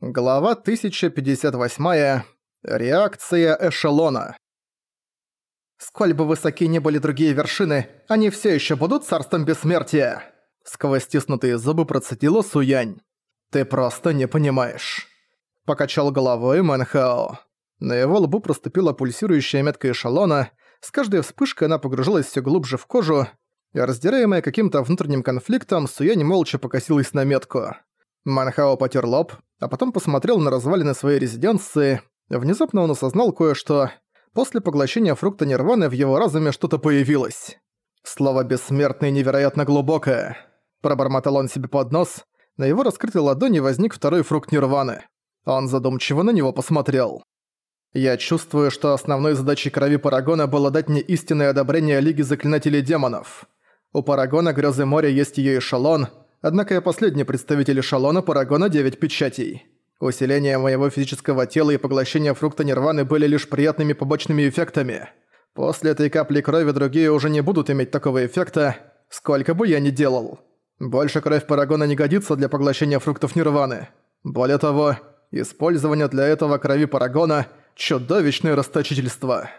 Глава 1058. Реакция эшелона. «Сколь бы высоки ни были другие вершины, они все еще будут царством бессмертия!» Сквозь стиснутые зубы процедила Суянь. «Ты просто не понимаешь!» Покачал головой Мэнхао. На его лбу проступила пульсирующая метка эшелона, с каждой вспышкой она погружалась все глубже в кожу, и раздираемая каким-то внутренним конфликтом, Суянь молча покосилась на метку. Манхао потер лоб, а потом посмотрел на развалины своей резиденции. Внезапно он осознал кое-что. После поглощения фрукта нирваны в его разуме что-то появилось. Слово «бессмертный» невероятно глубокое. Пробормотал он себе под нос. На его раскрытой ладони возник второй фрукт нирваны. Он задумчиво на него посмотрел. «Я чувствую, что основной задачей крови Парагона было дать мне истинное одобрение Лиги Заклинателей Демонов. У Парагона Грёзы Моря есть её эшелон — Однако я последний представитель эшелона Парагона 9 печатей. Усиление моего физического тела и поглощение фрукта нирваны были лишь приятными побочными эффектами. После этой капли крови другие уже не будут иметь такого эффекта, сколько бы я ни делал. Больше кровь Парагона не годится для поглощения фруктов нирваны. Более того, использование для этого крови Парагона – чудовищное расточительство.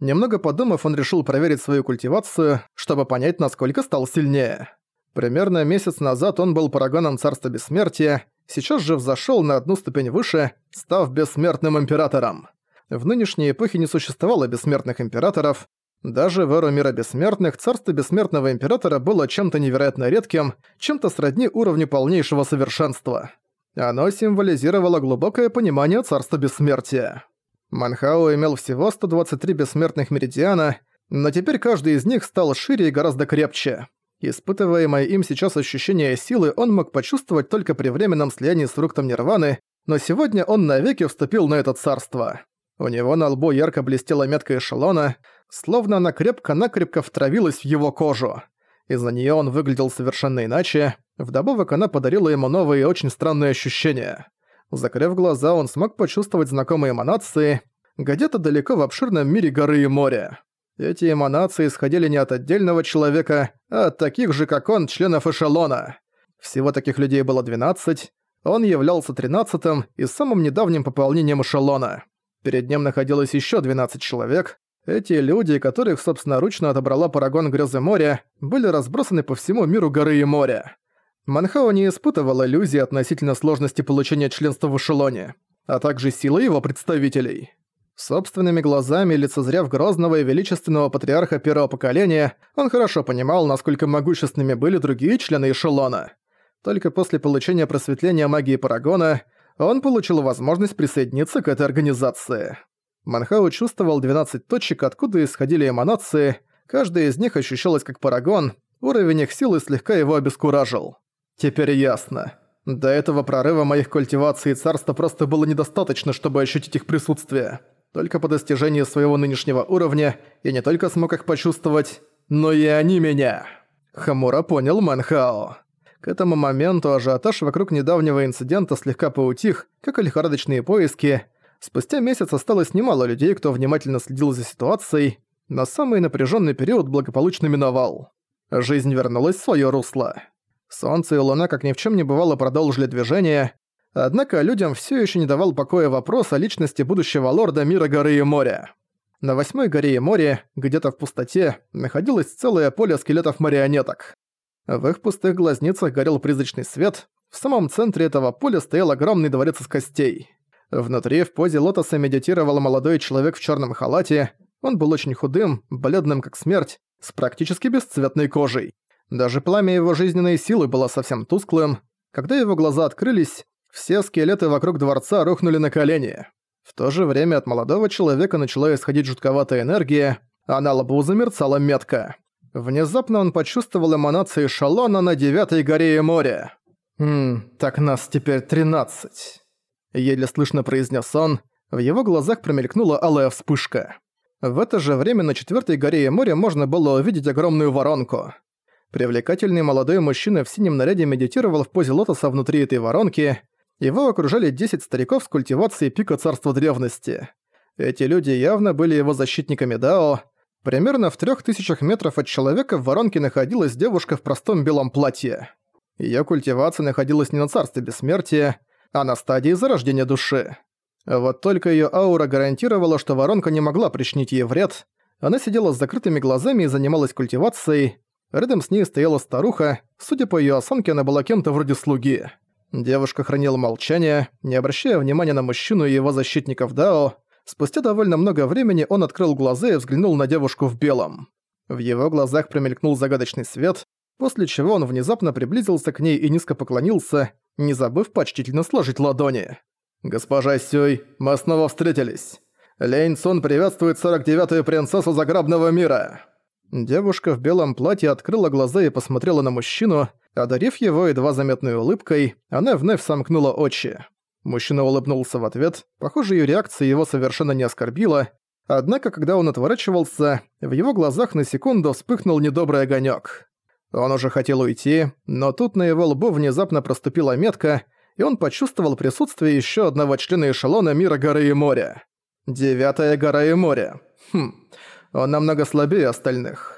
Немного подумав, он решил проверить свою культивацию, чтобы понять, насколько стал сильнее. Примерно месяц назад он был парагоном Царства Бессмертия, сейчас же взошёл на одну ступень выше, став бессмертным императором. В нынешней эпохе не существовало бессмертных императоров. Даже в эру мира бессмертных царство бессмертного императора было чем-то невероятно редким, чем-то сродни уровню полнейшего совершенства. Оно символизировало глубокое понимание царства бессмертия. Манхао имел всего 123 бессмертных меридиана, но теперь каждый из них стал шире и гораздо крепче. Испытываемое им сейчас ощущение силы он мог почувствовать только при временном слиянии с фруктом Нирваны, но сегодня он навеки вступил на это царство. У него на лбу ярко блестела метка эшелона, словно она крепко-накрепко втравилась в его кожу. Из-за неё он выглядел совершенно иначе, вдобавок она подарила ему новые и очень странные ощущения. Закрыв глаза, он смог почувствовать знакомые эманации, где-то далеко в обширном мире горы и моря. Эти эманации исходили не от отдельного человека, а от таких же, как он, членов эшелона. Всего таких людей было 12, он являлся тринадцатым и самым недавним пополнением эшелона. Перед ним находилось еще 12 человек. Эти люди, которых собственноручно отобрала Парагон Грёзы моря, были разбросаны по всему миру горы и моря. Манхао не испытывал иллюзий относительно сложности получения членства в эшелоне, а также силы его представителей. Собственными глазами, лицезрев грозного и величественного патриарха первого поколения, он хорошо понимал, насколько могущественными были другие члены эшелона. Только после получения просветления магии Парагона он получил возможность присоединиться к этой организации. Манхау чувствовал 12 точек, откуда исходили эманации, каждая из них ощущалась как Парагон, уровень их силы слегка его обескуражил. Теперь ясно. До этого прорыва моих культиваций царства просто было недостаточно, чтобы ощутить их присутствие. Только по достижении своего нынешнего уровня я не только смог их почувствовать, но и они меня. Хамура понял Манхао. К этому моменту ажиотаж вокруг недавнего инцидента слегка поутих, как и лихорадочные поиски. Спустя месяц осталось немало людей, кто внимательно следил за ситуацией, но самый напряженный период благополучно миновал. Жизнь вернулась в своё русло. Солнце и луна, как ни в чем не бывало, продолжили движение, Однако людям все еще не давал покоя вопрос о личности будущего лорда мира горы и моря. На восьмой горе и море, где-то в пустоте, находилось целое поле скелетов-марионеток. В их пустых глазницах горел призрачный свет, в самом центре этого поля стоял огромный дворец из костей. Внутри в позе лотоса медитировал молодой человек в черном халате, он был очень худым, бледным как смерть, с практически бесцветной кожей. Даже пламя его жизненной силы было совсем тусклым. Когда его глаза открылись, все скелеты вокруг дворца рухнули на колени. В то же время от молодого человека начала исходить жутковатая энергия, а на лбу замерцала метка. Внезапно он почувствовал эманации шалона на девятой горе и море. «Хм, так нас теперь тринадцать», — еле слышно произнес он. В его глазах промелькнула алая вспышка. В это же время на четвертой горе и море можно было увидеть огромную воронку. Привлекательный молодой мужчина в синем наряде медитировал в позе лотоса внутри этой воронки, его окружали 10 стариков с культивацией пика царства древности. Эти люди явно были его защитниками Дао. Примерно в трех тысячах метров от человека в воронке находилась девушка в простом белом платье. Её культивация находилась не на царстве бессмертия, а на стадии зарождения души. Вот только её аура гарантировала, что воронка не могла причинить ей вред. Она сидела с закрытыми глазами и занималась культивацией. Рядом с ней стояла старуха, судя по её осанке, она была кем-то вроде слуги. Девушка хранила молчание, не обращая внимания на мужчину и его защитников Дао. Спустя довольно много времени он открыл глаза и взглянул на девушку в белом. В его глазах промелькнул загадочный свет, после чего он внезапно приблизился к ней и низко поклонился, не забыв почтительно сложить ладони. «Госпожа Сюй, мы снова встретились. Лень Цун приветствует 49-ю принцессу загробного мира». Девушка в белом платье открыла глаза и посмотрела на мужчину, одарив его едва заметной улыбкой, она вновь сомкнула очи. Мужчина улыбнулся в ответ, похоже, её реакция его совершенно не оскорбила, однако, когда он отворачивался, в его глазах на секунду вспыхнул недобрый огонёк. Он уже хотел уйти, но тут на его лбу внезапно проступила метка, и он почувствовал присутствие ещё одного члена эшелона мира горы и моря. Девятая гора и море. Хм, он намного слабее остальных.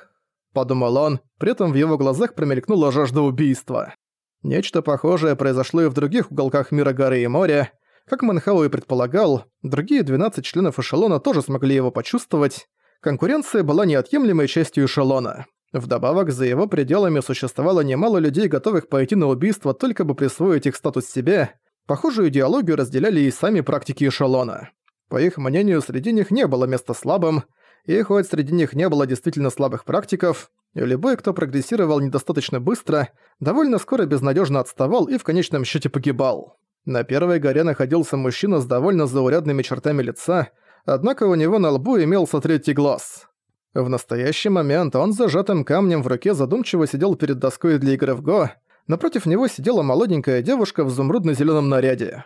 Подумал он, при этом в его глазах промелькнула жажда убийства. Нечто похожее произошло и в других уголках мира горы и моря. Как Манхау и предполагал, другие 12 членов эшелона тоже смогли его почувствовать. Конкуренция была неотъемлемой частью эшелона. Вдобавок, за его пределами существовало немало людей, готовых пойти на убийство, только бы присвоить их статус себе. Похожую идеологию разделяли и сами практики эшелона. По их мнению, среди них не было места слабым, и хоть среди них не было действительно слабых практиков, любой, кто прогрессировал недостаточно быстро, довольно скоро безнадежно отставал и в конечном счете погибал. На первой горе находился мужчина с довольно заурядными чертами лица, однако у него на лбу имелся третий глаз. В настоящий момент он с зажатым камнем в руке задумчиво сидел перед доской для игры в Го, напротив него сидела молоденькая девушка в изумрудно зеленом наряде.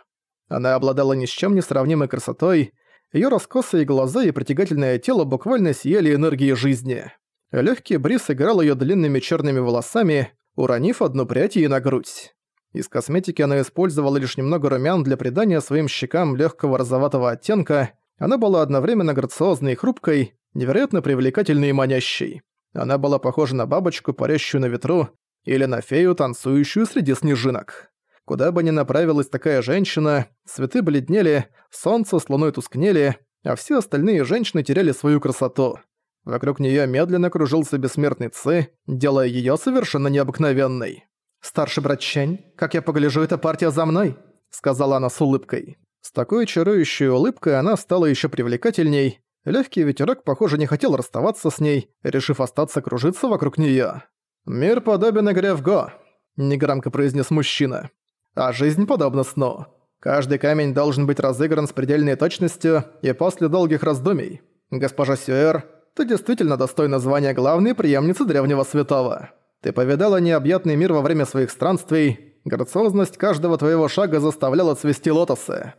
Она обладала ни с чем не сравнимой красотой, Её раскосые глаза и притягательное тело буквально сияли энергией жизни. Лёгкий бриз играл её длинными чёрными волосами, уронив одну прядь ей на грудь. Из косметики она использовала лишь немного румян для придания своим щекам лёгкого розоватого оттенка. Она была одновременно грациозной и хрупкой, невероятно привлекательной и манящей. Она была похожа на бабочку, парящую на ветру, или на фею, танцующую среди снежинок. Куда бы ни направилась такая женщина, цветы бледнели, солнце с луной тускнели, а все остальные женщины теряли свою красоту. Вокруг нее медленно кружился бессмертный Ци, делая ее совершенно необыкновенной. «Старший брат Чэнь, как я погляжу, эта партия за мной», — сказала она с улыбкой. С такой чарующей улыбкой она стала еще привлекательней. Легкий ветерок, похоже, не хотел расставаться с ней, решив остаться кружиться вокруг нее. «Мир подобен игре в Го», — негромко произнес мужчина а жизнь подобна сну. Каждый камень должен быть разыгран с предельной точностью и после долгих раздумий. Госпожа Сюэр, ты действительно достойна звания главной преемницы Древнего Святого. Ты повидала необъятный мир во время своих странствий, грациозность каждого твоего шага заставляла цвести лотосы.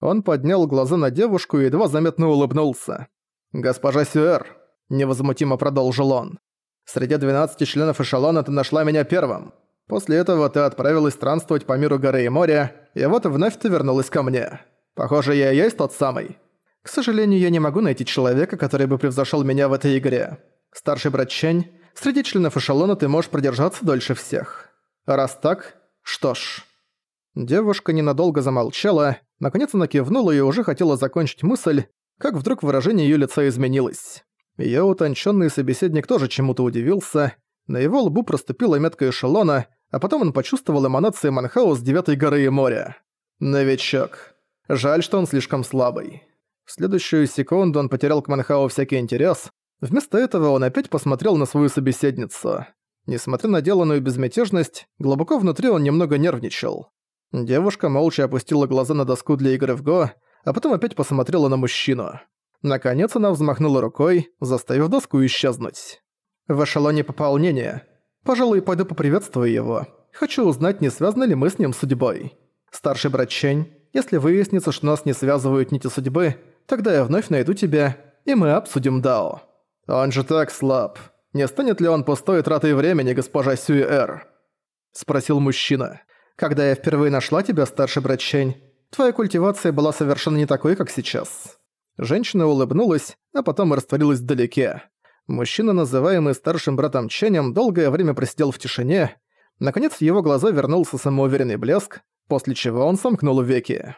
Он поднял глаза на девушку и едва заметно улыбнулся. «Госпожа Сюэр», — невозмутимо продолжил он, — «среди 12 членов эшелона ты нашла меня первым. После этого ты отправилась странствовать по миру горы и моря, и вот вновь ты вернулась ко мне. Похоже, я и есть тот самый. К сожалению, я не могу найти человека, который бы превзошел меня в этой игре. Старший брат Чэнь, среди членов эшелона ты можешь продержаться дольше всех. Раз так, что ж...» Девушка ненадолго замолчала, наконец она кивнула и уже хотела закончить мысль, как вдруг выражение её лица изменилось. Её утонченный собеседник тоже чему-то удивился, на его лбу проступила метка эшелона, а потом он почувствовал эманации Манхау с девятой горы и моря. Новичок. Жаль, что он слишком слабый. В следующую секунду он потерял к Манхау всякий интерес. Вместо этого он опять посмотрел на свою собеседницу. Несмотря на деланную безмятежность, глубоко внутри он немного нервничал. Девушка молча опустила глаза на доску для игры в Го, а потом опять посмотрела на мужчину. Наконец она взмахнула рукой, заставив доску исчезнуть в эшелоне пополнения. Пожалуй, пойду поприветствую его. Хочу узнать, не связаны ли мы с ним судьбой. Старший брат Чень, если выяснится, что нас не связывают нити судьбы, тогда я вновь найду тебя, и мы обсудим Дао. Он же так слаб. Не станет ли он пустой тратой времени, госпожа Сюэ-Эр? Спросил мужчина. Когда я впервые нашла тебя, старший брат Чень, твоя культивация была совершенно не такой, как сейчас. Женщина улыбнулась, а потом растворилась вдалеке. Мужчина, называемый старшим братом Ченем, долгое время просидел в тишине. Наконец, в его глаза вернулся самоуверенный блеск, после чего он сомкнул веки.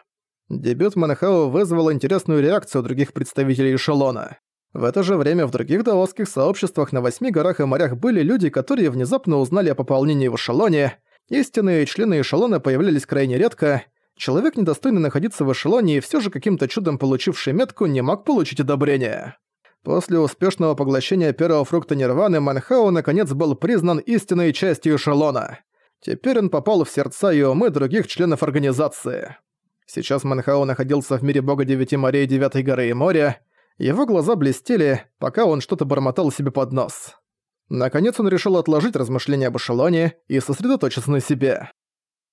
Дебют Манхао вызвал интересную реакцию других представителей эшелона. В это же время в других даосских сообществах на восьми горах и морях были люди, которые внезапно узнали о пополнении в эшелоне. Истинные члены эшелона появлялись крайне редко. Человек, недостойный находиться в эшелоне и все же каким-то чудом получивший метку, не мог получить одобрение. После успешного поглощения первого фрукта Нирваны Манхао наконец был признан истинной частью эшелона. Теперь он попал в сердца и умы других членов организации. Сейчас Манхао находился в мире бога девяти морей девятой горы и моря, его глаза блестели, пока он что-то бормотал себе под нос. Наконец он решил отложить размышления об эшелоне и сосредоточиться на себе.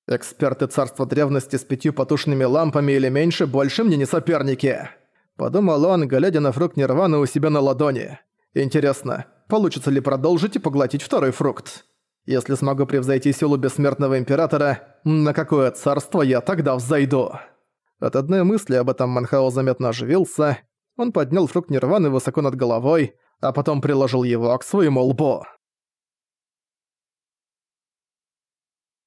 «Эксперты царства древности с пятью потушенными лампами или меньше больше мне не соперники», подумал он, глядя на фрукт Нирваны у себя на ладони. «Интересно, получится ли продолжить и поглотить второй фрукт? Если смогу превзойти силу бессмертного императора, на какое царство я тогда взойду?» От одной мысли об этом Манхао заметно оживился, он поднял фрукт Нирваны высоко над головой, а потом приложил его к своему лбу.